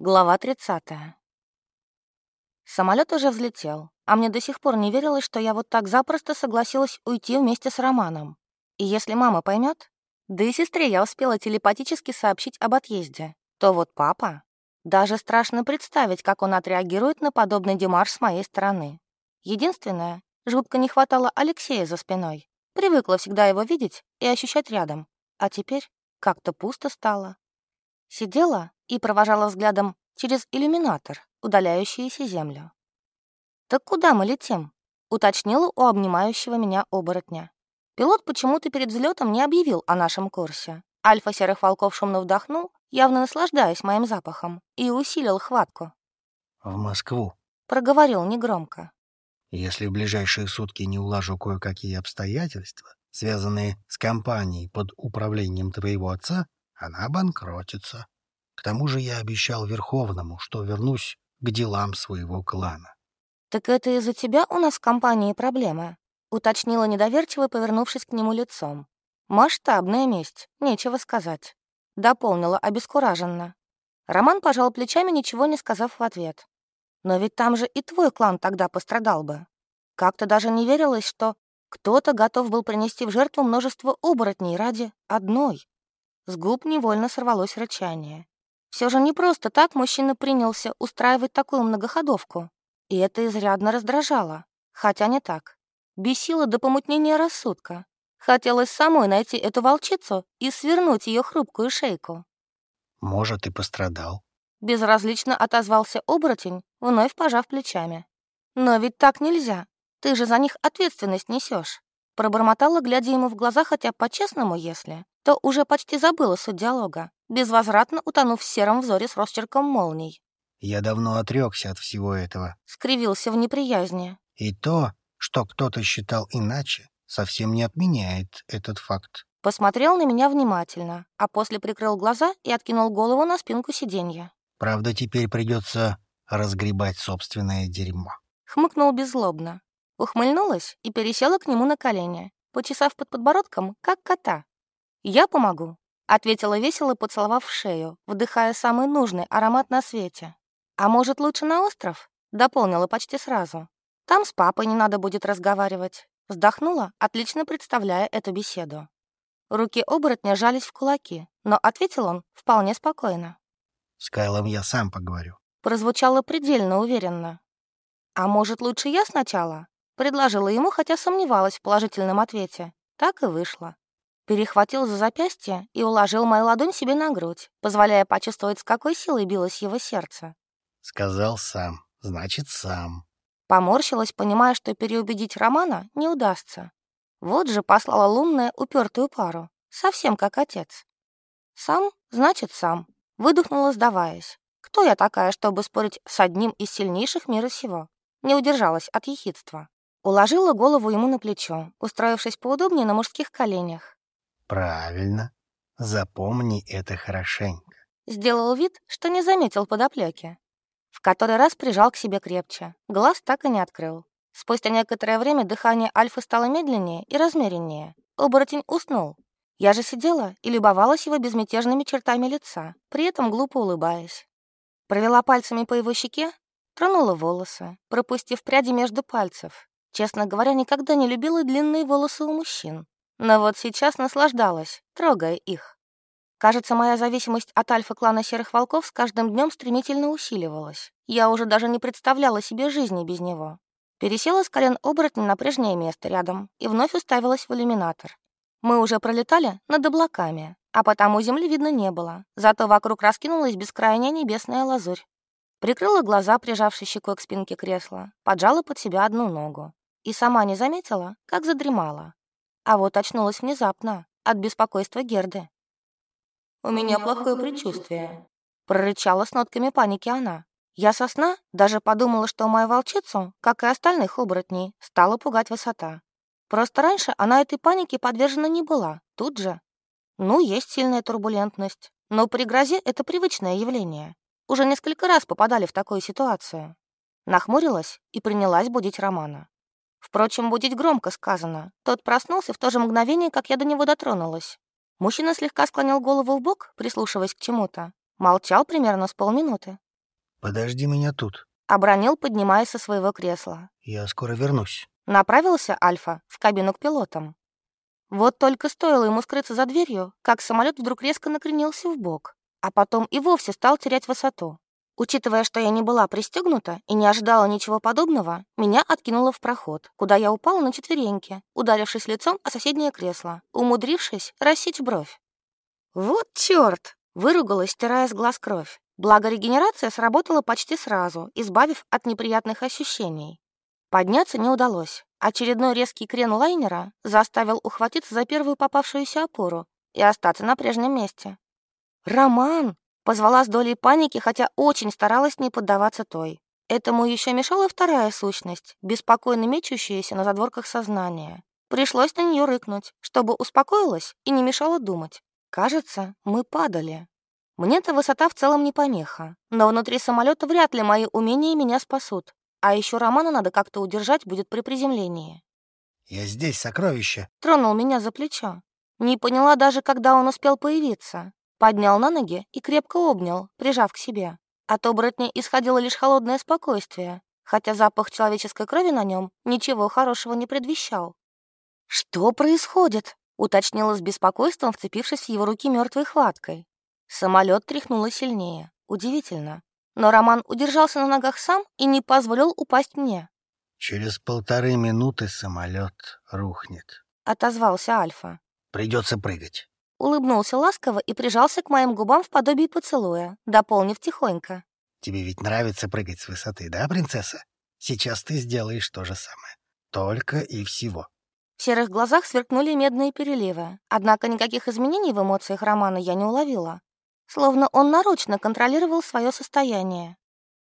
Глава 30. Самолет уже взлетел, а мне до сих пор не верилось, что я вот так запросто согласилась уйти вместе с Романом. И если мама поймет, да и сестре я успела телепатически сообщить об отъезде, то вот папа... Даже страшно представить, как он отреагирует на подобный демарш с моей стороны. Единственное, жутко не хватало Алексея за спиной. Привыкла всегда его видеть и ощущать рядом. А теперь как-то пусто стало. Сидела и провожала взглядом через иллюминатор, удаляющуюся землю. «Так куда мы летим?» — уточнила у обнимающего меня оборотня. Пилот почему-то перед взлетом не объявил о нашем курсе. Альфа серых волков шумно вдохнул, явно наслаждаясь моим запахом, и усилил хватку. «В Москву», — проговорил негромко. «Если в ближайшие сутки не улажу кое-какие обстоятельства, связанные с компанией под управлением твоего отца, она обанкротится. К тому же я обещал Верховному, что вернусь к делам своего клана. «Так это из-за тебя у нас в компании проблемы?» — уточнила недоверчиво, повернувшись к нему лицом. «Масштабная месть, нечего сказать», — дополнила обескураженно. Роман пожал плечами, ничего не сказав в ответ. «Но ведь там же и твой клан тогда пострадал бы. Как-то даже не верилось, что кто-то готов был принести в жертву множество оборотней ради одной». С губ невольно сорвалось рычание. Все же не просто так мужчина принялся устраивать такую многоходовку. И это изрядно раздражало. Хотя не так. Бесило до помутнения рассудка. Хотелось самой найти эту волчицу и свернуть ее хрупкую шейку. «Может, и пострадал». Безразлично отозвался оборотень, вновь пожав плечами. «Но ведь так нельзя. Ты же за них ответственность несешь. Пробормотала, глядя ему в глаза, хотя по-честному, если, то уже почти забыла суть диалога, безвозвратно утонув в сером взоре с росчерком молний. «Я давно отрекся от всего этого», — скривился в неприязни. «И то, что кто-то считал иначе, совсем не отменяет этот факт». Посмотрел на меня внимательно, а после прикрыл глаза и откинул голову на спинку сиденья. «Правда, теперь придется разгребать собственное дерьмо». Хмыкнул беззлобно. Ухмыльнулась и пересела к нему на колени, почесав под подбородком, как кота. «Я помогу», — ответила весело, поцеловав в шею, вдыхая самый нужный аромат на свете. «А может, лучше на остров?» — дополнила почти сразу. «Там с папой не надо будет разговаривать». Вздохнула, отлично представляя эту беседу. Руки оборотня жались в кулаки, но ответил он вполне спокойно. «С Кайлом я сам поговорю». Прозвучало предельно уверенно. «А может, лучше я сначала?» Предложила ему, хотя сомневалась в положительном ответе. Так и вышло. Перехватил за запястье и уложил мою ладонь себе на грудь, позволяя почувствовать, с какой силой билось его сердце. «Сказал сам, значит, сам». Поморщилась, понимая, что переубедить Романа не удастся. Вот же послала лунная упертую пару, совсем как отец. «Сам, значит, сам», — выдохнула, сдаваясь. «Кто я такая, чтобы спорить с одним из сильнейших мира сего?» Не удержалась от ехидства. Уложила голову ему на плечо, устроившись поудобнее на мужских коленях. «Правильно. Запомни это хорошенько». Сделал вид, что не заметил подоплеки. В который раз прижал к себе крепче. Глаз так и не открыл. Спустя некоторое время дыхание Альфы стало медленнее и размереннее. Оборотень уснул. Я же сидела и любовалась его безмятежными чертами лица, при этом глупо улыбаясь. Провела пальцами по его щеке, тронула волосы, пропустив пряди между пальцев, Честно говоря, никогда не любила длинные волосы у мужчин. Но вот сейчас наслаждалась, трогая их. Кажется, моя зависимость от альфа-клана Серых Волков с каждым днем стремительно усиливалась. Я уже даже не представляла себе жизни без него. Пересела с колен оборотня на прежнее место рядом и вновь уставилась в иллюминатор. Мы уже пролетали над облаками, а потому земли видно не было, зато вокруг раскинулась бескрайняя небесная лазурь. Прикрыла глаза, прижавшись щекой к спинке кресла, поджала под себя одну ногу и сама не заметила, как задремала. А вот очнулась внезапно от беспокойства Герды. «У меня плохое предчувствие», — прорычала с нотками паники она. Я со сна даже подумала, что мою волчицу, как и остальных оборотней, стала пугать высота. Просто раньше она этой панике подвержена не была, тут же. Ну, есть сильная турбулентность, но при грозе это привычное явление. Уже несколько раз попадали в такую ситуацию. Нахмурилась и принялась будить Романа. Впрочем, будить громко сказано. Тот проснулся в то же мгновение, как я до него дотронулась. Мужчина слегка склонил голову в бок, прислушиваясь к чему-то. Молчал примерно с полминуты, Подожди меня тут. Обронил, поднимаясь со своего кресла. Я скоро вернусь. Направился Альфа в кабину к пилотам. Вот только стоило ему скрыться за дверью, как самолет вдруг резко накренился в бок, а потом и вовсе стал терять высоту. Учитывая, что я не была пристегнута и не ожидала ничего подобного, меня откинуло в проход, куда я упала на четвереньки, ударившись лицом о соседнее кресло, умудрившись рассечь бровь. «Вот чёрт!» — выругалась, стирая с глаз кровь. Благо, регенерация сработала почти сразу, избавив от неприятных ощущений. Подняться не удалось. Очередной резкий крен лайнера заставил ухватиться за первую попавшуюся опору и остаться на прежнем месте. «Роман!» Позвала с долей паники, хотя очень старалась не поддаваться той. Этому еще мешала вторая сущность, беспокойно мечущаяся на задворках сознания. Пришлось на нее рыкнуть, чтобы успокоилась и не мешала думать. Кажется, мы падали. Мне-то высота в целом не помеха, но внутри самолета вряд ли мои умения меня спасут. А еще Романа надо как-то удержать будет при приземлении. «Я здесь, сокровище!» Тронул меня за плечо. Не поняла даже, когда он успел появиться. Поднял на ноги и крепко обнял, прижав к себе. От оборотня исходило лишь холодное спокойствие, хотя запах человеческой крови на нем ничего хорошего не предвещал. «Что происходит?» — уточнила с беспокойством, вцепившись в его руки мертвой хваткой. Самолет тряхнуло сильнее. Удивительно. Но Роман удержался на ногах сам и не позволил упасть мне. «Через полторы минуты самолет рухнет», — отозвался Альфа. «Придется прыгать». Улыбнулся ласково и прижался к моим губам в подобии поцелуя, дополнив тихонько. «Тебе ведь нравится прыгать с высоты, да, принцесса? Сейчас ты сделаешь то же самое. Только и всего». В серых глазах сверкнули медные переливы, однако никаких изменений в эмоциях Романа я не уловила. Словно он нарочно контролировал свое состояние.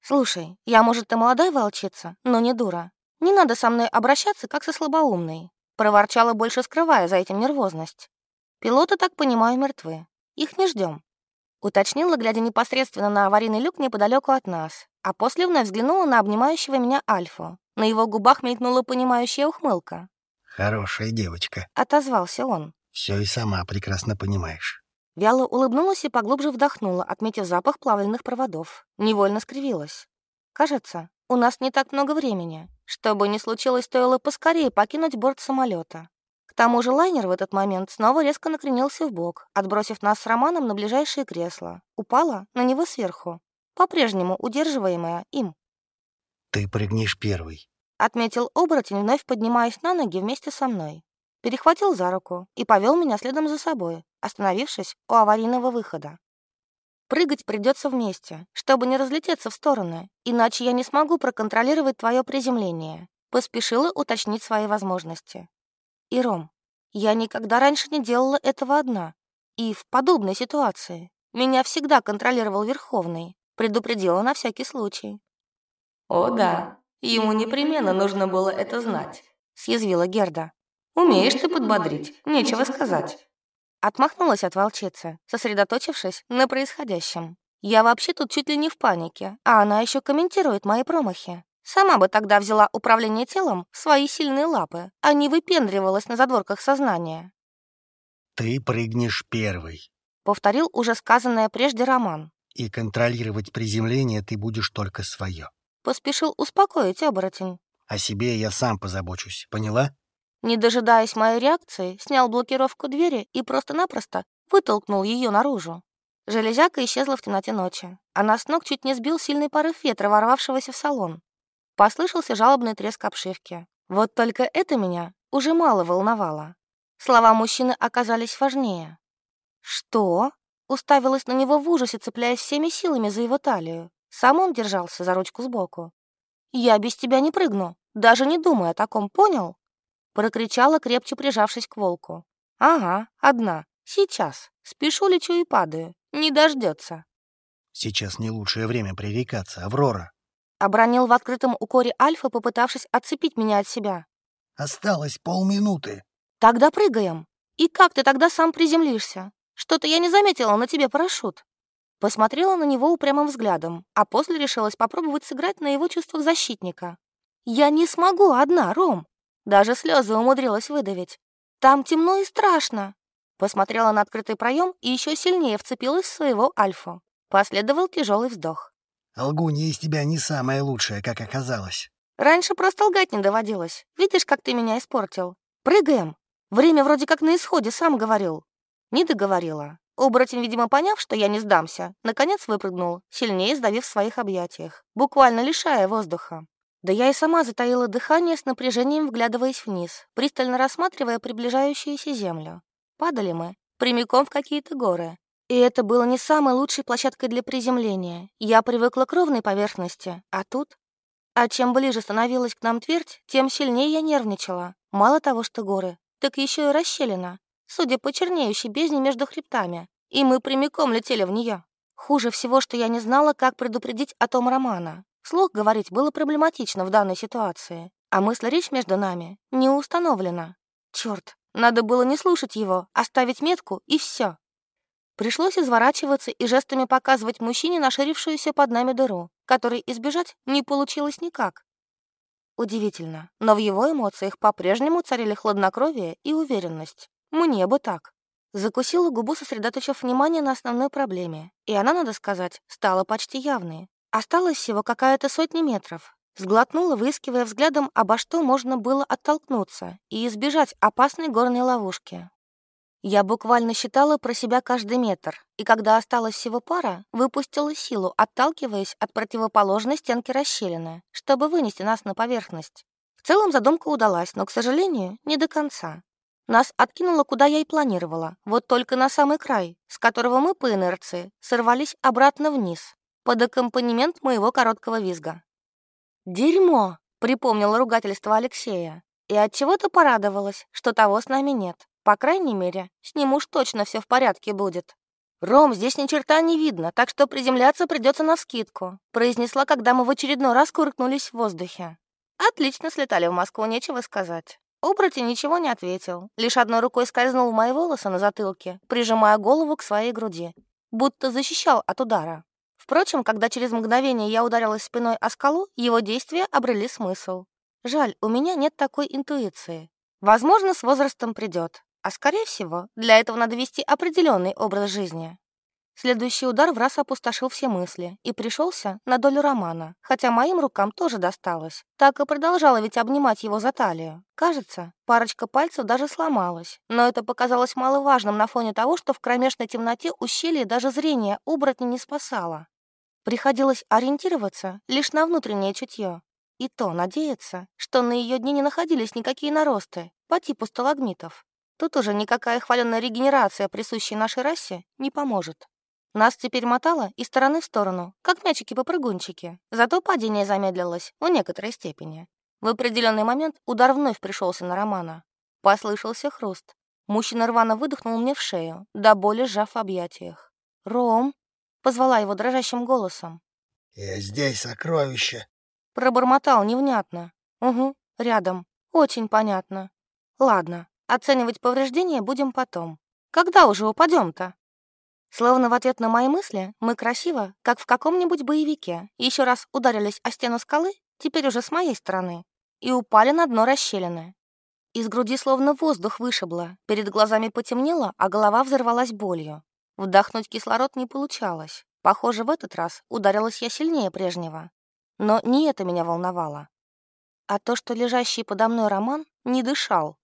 «Слушай, я, может, и молодая волчица, но не дура. Не надо со мной обращаться, как со слабоумной», проворчала, больше скрывая за этим нервозность. Пилоты, так понимаю, мертвы. Их не ждем. Уточнила, глядя непосредственно на аварийный люк неподалеку от нас, а после вновь взглянула на обнимающего меня Альфу. На его губах мелькнула понимающая ухмылка. «Хорошая девочка», — отозвался он. «Все и сама прекрасно понимаешь». Вяло улыбнулась и поглубже вдохнула, отметив запах плавленных проводов. Невольно скривилась. «Кажется, у нас не так много времени. Что бы ни случилось, стоило поскорее покинуть борт самолета. К тому же лайнер в этот момент снова резко накренился в бок, отбросив нас с Романом на ближайшее кресло. Упала на него сверху, по-прежнему удерживаемая им. «Ты прыгнешь первый», — отметил оборотень, вновь поднимаясь на ноги вместе со мной. Перехватил за руку и повел меня следом за собой, остановившись у аварийного выхода. Прыгать придется вместе, чтобы не разлететься в стороны, иначе я не смогу проконтролировать твое приземление. Поспешила уточнить свои возможности. И, Ром, я никогда раньше не делала этого одна. И в подобной ситуации меня всегда контролировал Верховный, предупредила на всякий случай. «О да, ему непременно нужно было это знать», — съязвила Герда. «Умеешь ты подбодрить, нечего сказать». Отмахнулась от волчицы, сосредоточившись на происходящем. Я вообще тут чуть ли не в панике, а она еще комментирует мои промахи. Сама бы тогда взяла управление телом в свои сильные лапы, а не выпендривалась на задворках сознания. «Ты прыгнешь первый», — повторил уже сказанное прежде Роман. «И контролировать приземление ты будешь только свое». Поспешил успокоить оборотень. «О себе я сам позабочусь, поняла?» Не дожидаясь моей реакции, снял блокировку двери и просто-напросто вытолкнул ее наружу. Железяка исчезла в темноте ночи, а нас с ног чуть не сбил сильный порыв ветра, ворвавшегося в салон. Послышался жалобный треск обшивки. Вот только это меня уже мало волновало. Слова мужчины оказались важнее. «Что?» — уставилась на него в ужасе, цепляясь всеми силами за его талию. Сам он держался за ручку сбоку. «Я без тебя не прыгну, даже не думая о таком, понял?» Прокричала, крепче прижавшись к волку. «Ага, одна. Сейчас. Спешу, лечу и падаю. Не дождется. «Сейчас не лучшее время пререкаться, Аврора», Обронил в открытом укоре Альфа, попытавшись отцепить меня от себя. «Осталось полминуты». «Тогда прыгаем. И как ты тогда сам приземлишься? Что-то я не заметила на тебе парашют». Посмотрела на него упрямым взглядом, а после решилась попробовать сыграть на его чувствах защитника. «Я не смогу одна, Ром!» Даже слезы умудрилась выдавить. «Там темно и страшно!» Посмотрела на открытый проем и еще сильнее вцепилась в своего Альфу. Последовал тяжелый вздох. Лгунья из тебя не самая лучшая, как оказалось. Раньше просто лгать не доводилось. Видишь, как ты меня испортил. Прыгаем. Время вроде как на исходе, сам говорил. Не договорила. Оборотень, видимо, поняв, что я не сдамся, наконец выпрыгнул, сильнее сдавив в своих объятиях, буквально лишая воздуха. Да я и сама затаила дыхание с напряжением, вглядываясь вниз, пристально рассматривая приближающуюся землю. Падали мы прямиком в какие-то горы. И это было не самой лучшей площадкой для приземления. Я привыкла к ровной поверхности, а тут... А чем ближе становилась к нам твердь, тем сильнее я нервничала. Мало того, что горы, так еще и расщелина, судя по чернеющей бездне между хребтами. И мы прямиком летели в нее. Хуже всего, что я не знала, как предупредить о том Романа. Слух говорить было проблематично в данной ситуации, а мысль-речь между нами не установлена. Черт, надо было не слушать его, оставить метку и все. Пришлось изворачиваться и жестами показывать мужчине наширившуюся под нами дыру, которой избежать не получилось никак. Удивительно, но в его эмоциях по-прежнему царили хладнокровие и уверенность. Мне бы так. Закусила губу, сосредоточив внимание на основной проблеме, и она, надо сказать, стала почти явной. Осталось всего какая-то сотня метров. Сглотнула, выискивая взглядом, обо что можно было оттолкнуться и избежать опасной горной ловушки. Я буквально считала про себя каждый метр, и когда осталось всего пара, выпустила силу, отталкиваясь от противоположной стенки расщелины, чтобы вынести нас на поверхность. В целом задумка удалась, но, к сожалению, не до конца. Нас откинуло, куда я и планировала, вот только на самый край, с которого мы по инерции сорвались обратно вниз, под аккомпанемент моего короткого визга. «Дерьмо!» — припомнила ругательство Алексея, и от чего то порадовалась, что того с нами нет. По крайней мере, с ним уж точно все в порядке будет. «Ром, здесь ни черта не видно, так что приземляться придется навскидку», произнесла, когда мы в очередной раз куркнулись в воздухе. Отлично слетали в Москву, нечего сказать. Оборотень ничего не ответил, лишь одной рукой скользнул в мои волосы на затылке, прижимая голову к своей груди, будто защищал от удара. Впрочем, когда через мгновение я ударилась спиной о скалу, его действия обрели смысл. Жаль, у меня нет такой интуиции. Возможно, с возрастом придет. А скорее всего, для этого надо вести определенный образ жизни. Следующий удар в раз опустошил все мысли и пришелся на долю Романа, хотя моим рукам тоже досталось. Так и продолжала ведь обнимать его за талию. Кажется, парочка пальцев даже сломалась, но это показалось маловажным на фоне того, что в кромешной темноте ущелье даже зрение оборотня не спасало. Приходилось ориентироваться лишь на внутреннее чутье. И то надеяться, что на ее дне не находились никакие наросты по типу сталагмитов. Тут уже никакая хваленная регенерация, присущей нашей расе, не поможет. Нас теперь мотало из стороны в сторону, как мячики-попрыгунчики. Зато падение замедлилось в некоторой степени. В определенный момент удар вновь пришелся на Романа. Послышался хруст. Мужчина рвано выдохнул мне в шею, до боли сжав в объятиях. «Ром!» — позвала его дрожащим голосом. «Я здесь, сокровище!» Пробормотал невнятно. «Угу, рядом. Очень понятно. Ладно, Оценивать повреждения будем потом. Когда уже упадем-то? Словно в ответ на мои мысли, мы красиво, как в каком-нибудь боевике, еще раз ударились о стену скалы, теперь уже с моей стороны, и упали на дно расщелины. Из груди словно воздух вышибло, перед глазами потемнело, а голова взорвалась болью. Вдохнуть кислород не получалось. Похоже, в этот раз ударилась я сильнее прежнего. Но не это меня волновало. А то, что лежащий подо мной Роман не дышал,